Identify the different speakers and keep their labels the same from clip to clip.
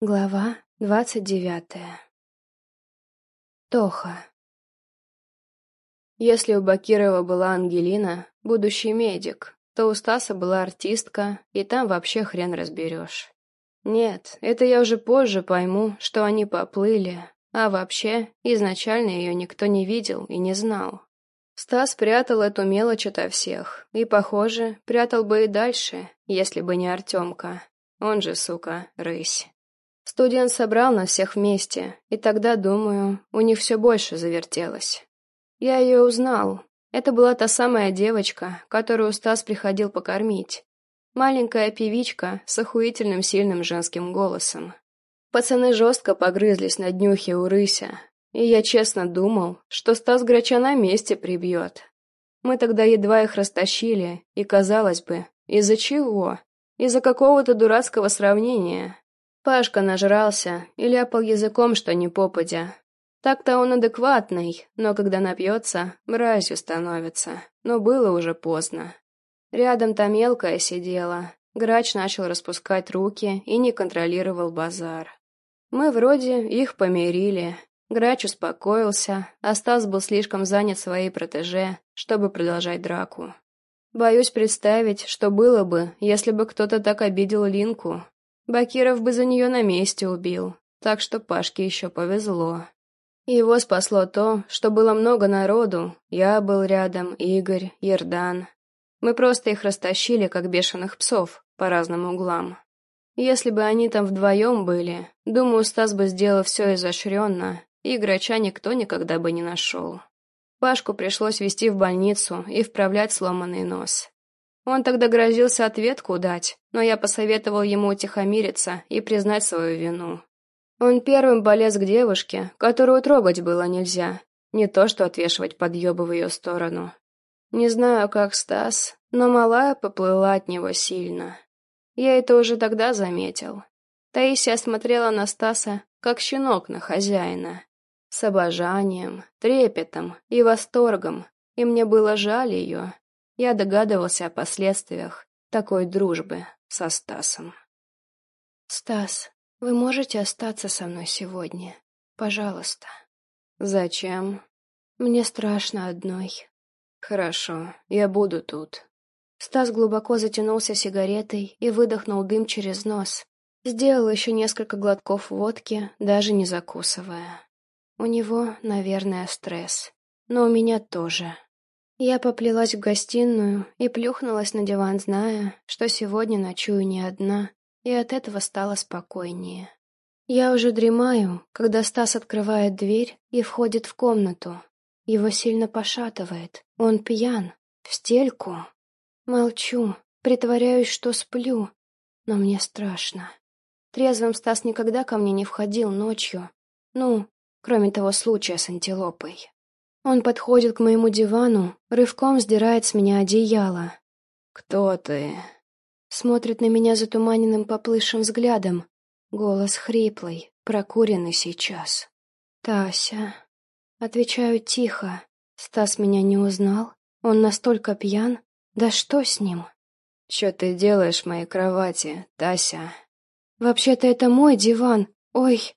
Speaker 1: Глава двадцать девятая Тоха Если у Бакирова была Ангелина, будущий медик, то у Стаса была артистка, и там вообще хрен разберешь. Нет, это я уже позже пойму, что они поплыли, а вообще, изначально ее никто не видел и не знал. Стас прятал эту мелочь ото всех, и, похоже, прятал бы и дальше, если бы не Артемка. Он же, сука, рысь. Студент собрал нас всех вместе, и тогда, думаю, у них все больше завертелось. Я ее узнал. Это была та самая девочка, которую Стас приходил покормить. Маленькая певичка с охуительным сильным женским голосом. Пацаны жестко погрызлись на днюхе у рыся, и я честно думал, что Стас Грача на месте прибьет. Мы тогда едва их растащили, и, казалось бы, из-за чего? Из-за какого-то дурацкого сравнения. Пашка нажрался и ляпал языком, что не попадя. Так-то он адекватный, но когда напьется, мразью становится. Но было уже поздно. Рядом та мелкая сидела. Грач начал распускать руки и не контролировал базар. Мы вроде их помирили. Грач успокоился, а Стас был слишком занят своей протеже, чтобы продолжать драку. Боюсь представить, что было бы, если бы кто-то так обидел Линку, Бакиров бы за нее на месте убил, так что Пашке еще повезло. Его спасло то, что было много народу, я был рядом, Игорь, Ердан. Мы просто их растащили, как бешеных псов, по разным углам. Если бы они там вдвоем были, думаю, Стас бы сделал все изощренно, и грача никто никогда бы не нашел. Пашку пришлось везти в больницу и вправлять сломанный нос. Он тогда грозился ответку дать, но я посоветовал ему утихомириться и признать свою вину. Он первым полез к девушке, которую трогать было нельзя, не то что отвешивать подъебы в ее сторону. Не знаю, как Стас, но малая поплыла от него сильно. Я это уже тогда заметил. Таисия смотрела на Стаса, как щенок на хозяина. С обожанием, трепетом и восторгом, и мне было жаль ее. Я догадывался о последствиях такой дружбы со Стасом. «Стас, вы можете остаться со мной сегодня? Пожалуйста». «Зачем?» «Мне страшно одной». «Хорошо, я буду тут». Стас глубоко затянулся сигаретой и выдохнул дым через нос. Сделал еще несколько глотков водки, даже не закусывая. У него, наверное, стресс. Но у меня тоже. Я поплелась в гостиную и плюхнулась на диван, зная, что сегодня ночую не одна, и от этого стало спокойнее. Я уже дремаю, когда Стас открывает дверь и входит в комнату. Его сильно пошатывает, он пьян, в стельку. Молчу, притворяюсь, что сплю, но мне страшно. Трезвым Стас никогда ко мне не входил ночью, ну, кроме того случая с антилопой. Он подходит к моему дивану, рывком сдирает с меня одеяло. «Кто ты?» Смотрит на меня затуманенным поплывшим взглядом. Голос хриплый, прокуренный сейчас. «Тася». Отвечаю тихо. Стас меня не узнал? Он настолько пьян? Да что с ним? «Что ты делаешь в моей кровати, Тася?» «Вообще-то это мой диван. Ой!»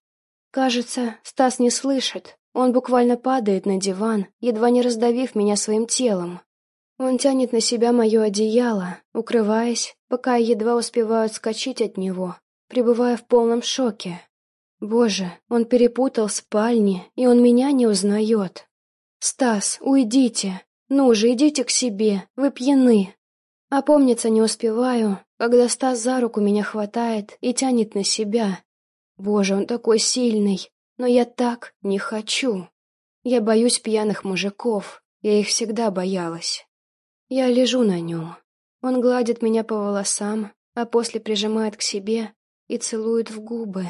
Speaker 1: Кажется, Стас не слышит. Он буквально падает на диван, едва не раздавив меня своим телом. Он тянет на себя мое одеяло, укрываясь, пока я едва успеваю отскочить от него, пребывая в полном шоке. Боже, он перепутал спальни, и он меня не узнает. «Стас, уйдите! Ну же, идите к себе, вы пьяны!» Опомниться не успеваю, когда Стас за руку меня хватает и тянет на себя. Боже, он такой сильный, но я так не хочу. Я боюсь пьяных мужиков. Я их всегда боялась. Я лежу на нем. Он гладит меня по волосам, а после прижимает к себе и целует в губы.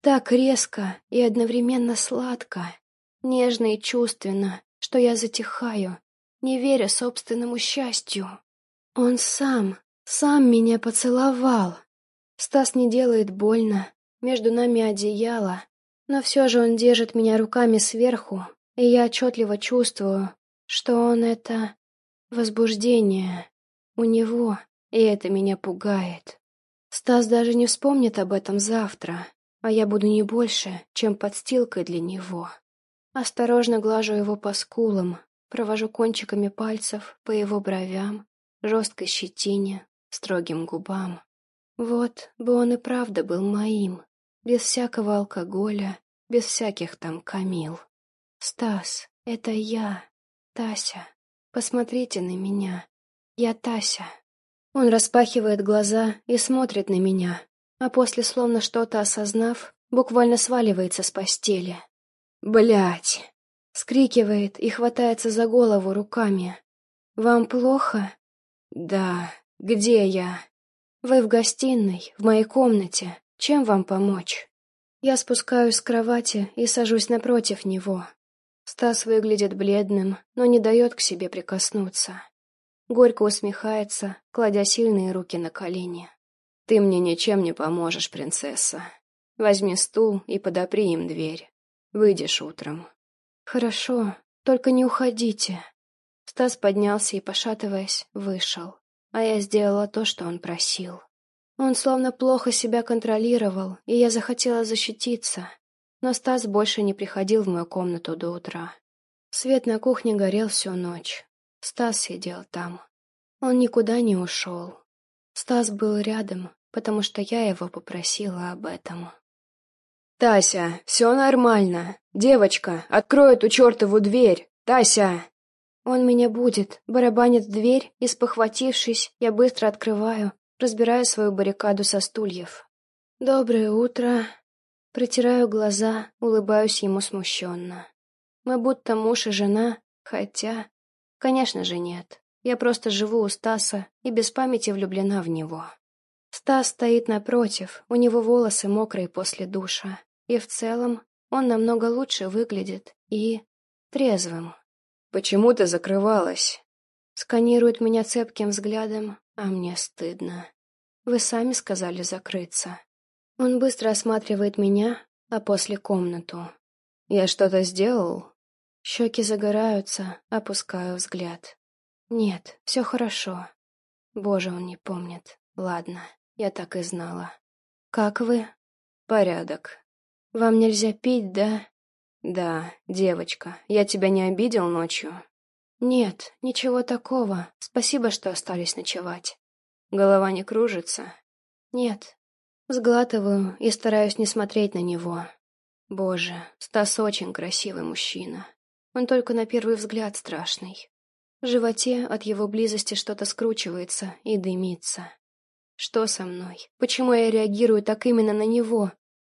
Speaker 1: Так резко и одновременно сладко, нежно и чувственно, что я затихаю, не веря собственному счастью. Он сам, сам меня поцеловал. Стас не делает больно, между нами одеяло, но все же он держит меня руками сверху, и я отчетливо чувствую, что он это... возбуждение. У него, и это меня пугает. Стас даже не вспомнит об этом завтра. а я буду не больше, чем подстилкой для него. Осторожно глажу его по скулам, провожу кончиками пальцев по его бровям, жесткой щетине, строгим губам. Вот бы он и правда был моим, без всякого алкоголя, без всяких там камил. Стас, это я, Тася. Посмотрите на меня. Я Тася. Он распахивает глаза и смотрит на меня, а после, словно что-то осознав, буквально сваливается с постели. Блять! Скрикивает и хватается за голову руками. «Вам плохо?» «Да. Где я?» «Вы в гостиной, в моей комнате. Чем вам помочь?» Я спускаюсь с кровати и сажусь напротив него. Стас выглядит бледным, но не дает к себе прикоснуться. Горько усмехается, кладя сильные руки на колени. «Ты мне ничем не поможешь, принцесса. Возьми стул и подопри им дверь. Выйдешь утром». «Хорошо, только не уходите». Стас поднялся и, пошатываясь, вышел а я сделала то, что он просил. Он словно плохо себя контролировал, и я захотела защититься, но Стас больше не приходил в мою комнату до утра. Свет на кухне горел всю ночь. Стас сидел там. Он никуда не ушел. Стас был рядом, потому что я его попросила об этом.
Speaker 2: «Тася, все нормально. Девочка, открой эту чертову дверь! Тася!»
Speaker 1: Он меня будет, барабанит в дверь, и, спохватившись, я быстро открываю, разбираю свою баррикаду со стульев. «Доброе утро!» Протираю глаза, улыбаюсь ему смущенно. Мы будто муж и жена, хотя... Конечно же нет. Я просто живу у Стаса и без памяти влюблена в него. Стас стоит напротив, у него волосы мокрые после душа. И в целом он намного лучше выглядит и... трезвым.
Speaker 2: Почему ты закрывалась?»
Speaker 1: Сканирует меня цепким взглядом, а мне стыдно. Вы сами сказали закрыться. Он быстро осматривает меня, а после комнату.
Speaker 2: Я что-то сделал?
Speaker 1: Щеки загораются, опускаю взгляд. Нет, все хорошо. Боже, он не помнит. Ладно, я так и знала. Как вы?
Speaker 2: Порядок.
Speaker 1: Вам нельзя пить, да?
Speaker 2: «Да, девочка, я тебя не обидел ночью?»
Speaker 1: «Нет, ничего такого. Спасибо, что остались ночевать».
Speaker 2: «Голова не кружится?»
Speaker 1: «Нет». Сглатываю и стараюсь не смотреть на него. Боже, Стас очень красивый мужчина. Он только на первый взгляд страшный. В животе от его близости что-то скручивается и дымится. Что со мной? Почему я реагирую так именно на него?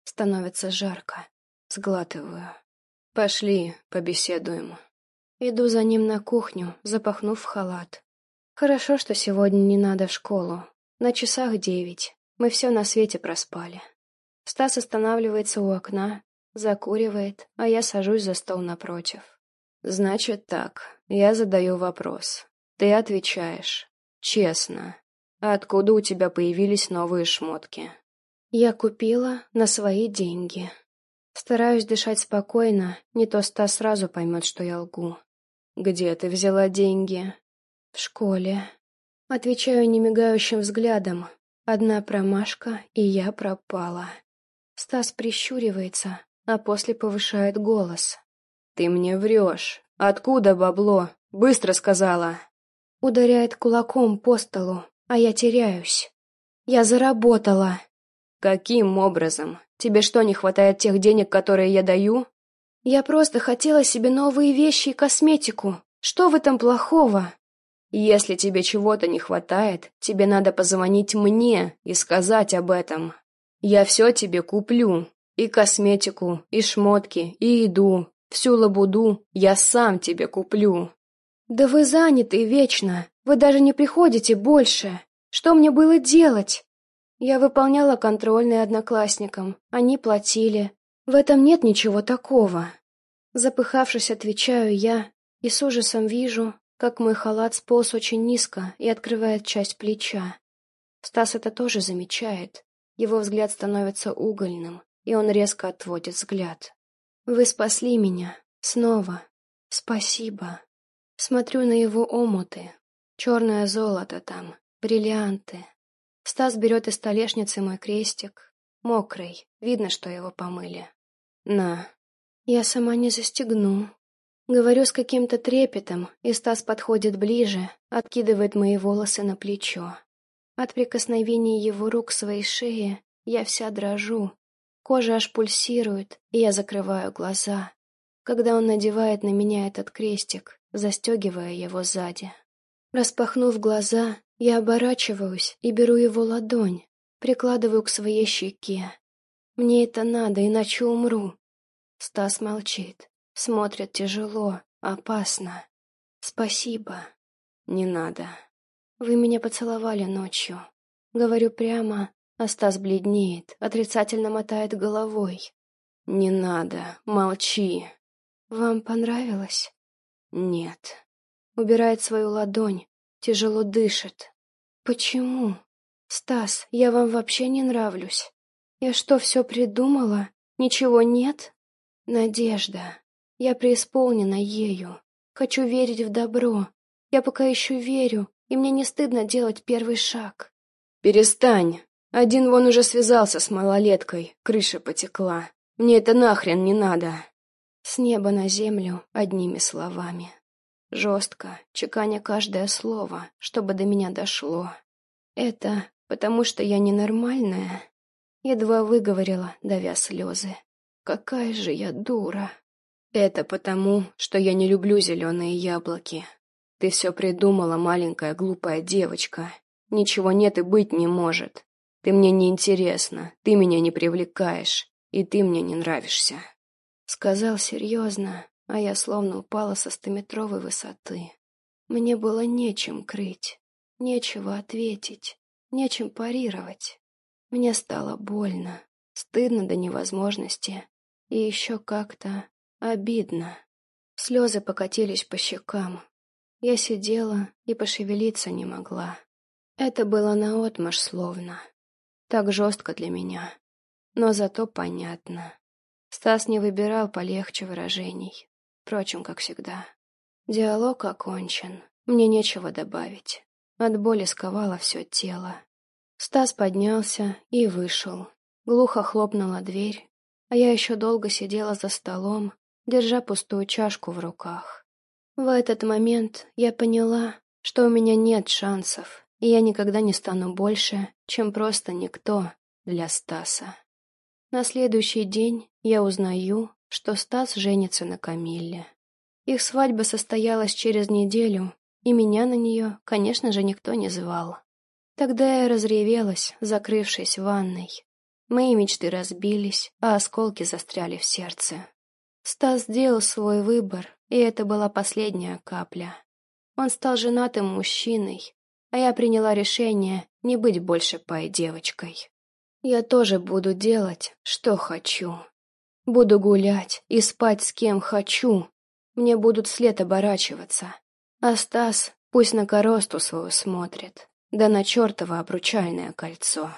Speaker 1: Становится жарко. Сглатываю.
Speaker 2: «Пошли, побеседуем».
Speaker 1: Иду за ним на кухню, запахнув халат. Хорошо, что сегодня не надо в школу. На часах девять. Мы все на свете проспали. Стас останавливается у окна, закуривает, а я сажусь за стол напротив.
Speaker 2: «Значит так, я задаю вопрос. Ты отвечаешь. Честно. Откуда у тебя появились новые шмотки?»
Speaker 1: «Я купила на свои деньги». Стараюсь дышать спокойно, не то Стас сразу поймет, что я лгу.
Speaker 2: «Где ты взяла деньги?»
Speaker 1: «В школе». Отвечаю немигающим взглядом. Одна промашка, и я пропала. Стас прищуривается, а после повышает голос.
Speaker 2: «Ты мне врешь. Откуда бабло? Быстро сказала!»
Speaker 1: Ударяет кулаком по столу, а я теряюсь. «Я заработала!»
Speaker 2: «Каким образом? Тебе что, не хватает тех денег, которые я даю?»
Speaker 1: «Я просто хотела себе новые вещи и косметику. Что в этом плохого?»
Speaker 2: «Если тебе чего-то не хватает, тебе надо позвонить мне и сказать об этом. Я все тебе куплю. И косметику, и шмотки, и еду. Всю лабуду я сам тебе куплю».
Speaker 1: «Да вы заняты вечно. Вы даже не приходите больше. Что мне было делать?» Я выполняла контрольные одноклассникам, они платили. В этом нет ничего такого. Запыхавшись, отвечаю я, и с ужасом вижу, как мой халат сполз очень низко и открывает часть плеча. Стас это тоже замечает. Его взгляд становится угольным, и он резко отводит взгляд. «Вы спасли меня. Снова. Спасибо». Смотрю на его омуты. Черное золото там, бриллианты, Стас берет из столешницы мой крестик, мокрый, Видно, что его помыли. На. Я сама не застегну. Говорю с каким-то трепетом, и Стас подходит ближе, откидывает мои волосы на плечо. От прикосновения его рук к своей шее я вся дрожу. Кожа аж пульсирует, и я закрываю глаза, когда он надевает на меня этот крестик, застегивая его сзади. Распахнув глаза, я оборачиваюсь и беру его ладонь, прикладываю к своей щеке. Мне это надо, иначе умру. Стас молчит, смотрит тяжело, опасно. Спасибо. Не надо. Вы меня поцеловали ночью. Говорю прямо, а Стас бледнеет, отрицательно мотает головой. Не надо, молчи. Вам понравилось? Нет. Убирает свою ладонь, тяжело дышит. Почему? Стас, я вам вообще не нравлюсь. Я что, все придумала? Ничего нет? Надежда. Я преисполнена ею. Хочу верить в добро. Я пока еще верю, и мне не стыдно делать первый шаг.
Speaker 2: Перестань. Один вон уже связался с малолеткой, крыша потекла. Мне это нахрен не надо.
Speaker 1: С неба на землю одними словами. Жестко, чеканя каждое слово, чтобы до меня дошло. Это потому, что я ненормальная. Едва выговорила, давя слезы. Какая же я дура.
Speaker 2: Это потому, что я не люблю зеленые яблоки. Ты все придумала, маленькая глупая девочка. Ничего нет и быть не может. Ты мне не интересна, ты меня не привлекаешь, и ты мне не нравишься.
Speaker 1: Сказал серьезно, а я словно упала со стометровой высоты. Мне было нечем крыть, нечего ответить, нечем парировать. Мне стало больно, стыдно до невозможности и еще как-то обидно. Слезы покатились по щекам. Я сидела и пошевелиться не могла. Это было наотмашь словно. Так жестко для меня. Но зато понятно. Стас не выбирал полегче выражений. Впрочем, как всегда. Диалог окончен. Мне нечего добавить. От боли сковало все тело. Стас поднялся и вышел. Глухо хлопнула дверь, а я еще долго сидела за столом, держа пустую чашку в руках. В этот момент я поняла, что у меня нет шансов, и я никогда не стану больше, чем просто никто для Стаса. На следующий день я узнаю, что Стас женится на Камилле. Их свадьба состоялась через неделю, и меня на нее, конечно же, никто не звал. Тогда я разревелась, закрывшись в ванной. Мои мечты разбились, а осколки застряли в сердце. Стас сделал свой выбор, и это была последняя капля. Он стал женатым мужчиной, а я приняла решение не быть больше пай-девочкой. Я тоже буду делать, что хочу. Буду гулять и спать с кем хочу. Мне будут след оборачиваться. А Стас пусть на коросту свою смотрит да на чертово обручальное кольцо.